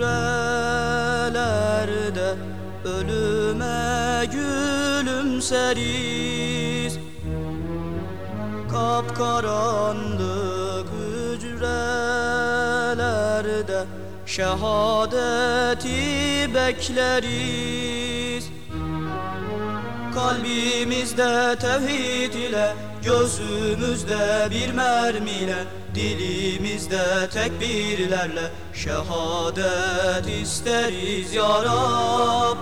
hücrelerde Ölüme gülümseriz. Kapkaranlık hücrelerde Şehadeti bekleriz. Kalbimizde tevhid ile Gözümüzde bir mermiyle Dilimizde tekbirlerle Şehadet isteriz ya Rab.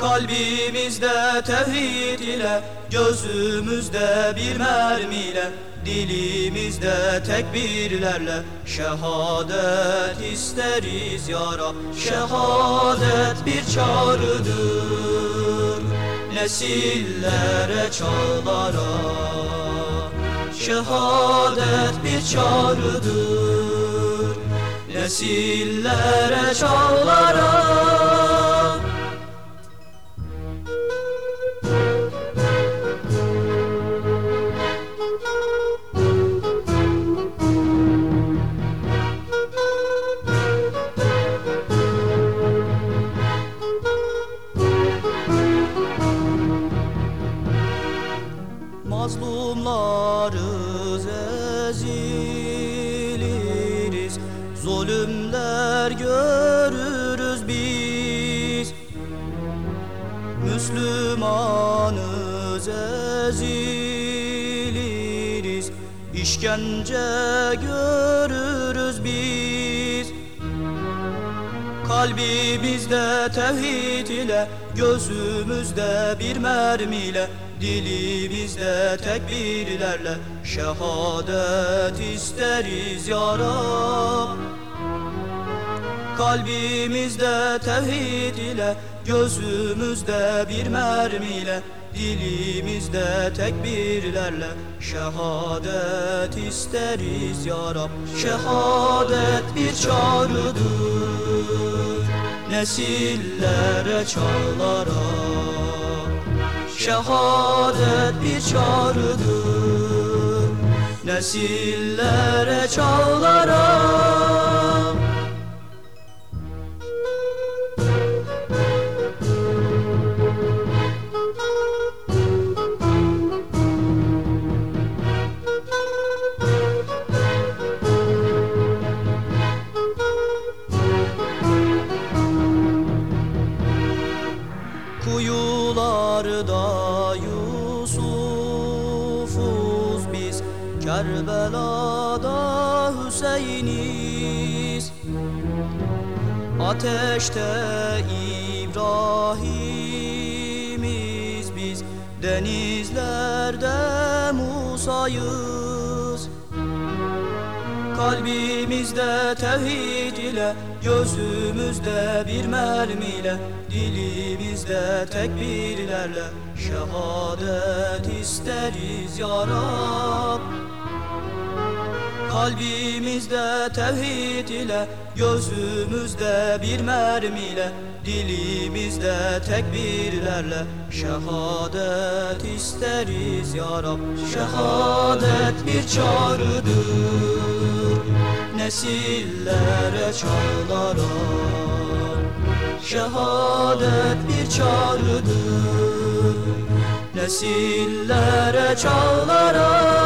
Kalbimizde tevhid ile Gözümüzde bir mermiyle Dilimizde tekbirlerle Şehadet isteriz ya Rab. Şehadet bir çağrıdır Nesillere çağlara. Şehadet bir çağrıdır. Nesillere çağlara Zulümler görürüz biz. Müslümanız eziliriz. İşkence görürüz biz. Kalbimizde tevhid ile Gözümüzde bir mermiyle Dilimizde tekbirlerle Şehadet isteriz ya Rab. Kalbimizde tevhid ile Gözümüzde bir mermiyle Dilimizde tekbirlerle Şehadet isteriz ya Rab. Şehadet bir çağrıdır Nesillere çağlara Şehadet bir çağrıdır. Nesillere çağlara Kuyularda Yusuf'uz biz Kerbela'da Hüseyin'iz. Ateşte İbrahim'iz biz Denizlerde Musa'yız Kalbimizde tevhid ile Gözümüzde bir mermiyle Dilimizde tekbirlerle Şehadet isteriz ya Rab Kalbimizde tevhid ile Gözümüzde bir mermiyle Dilimizde tekbirlerle Şehadet isteriz ya Rab. Şehadet bir çağrıdır Nesillere çağlara Şehadet bir çağrıdır Nesillere çağlara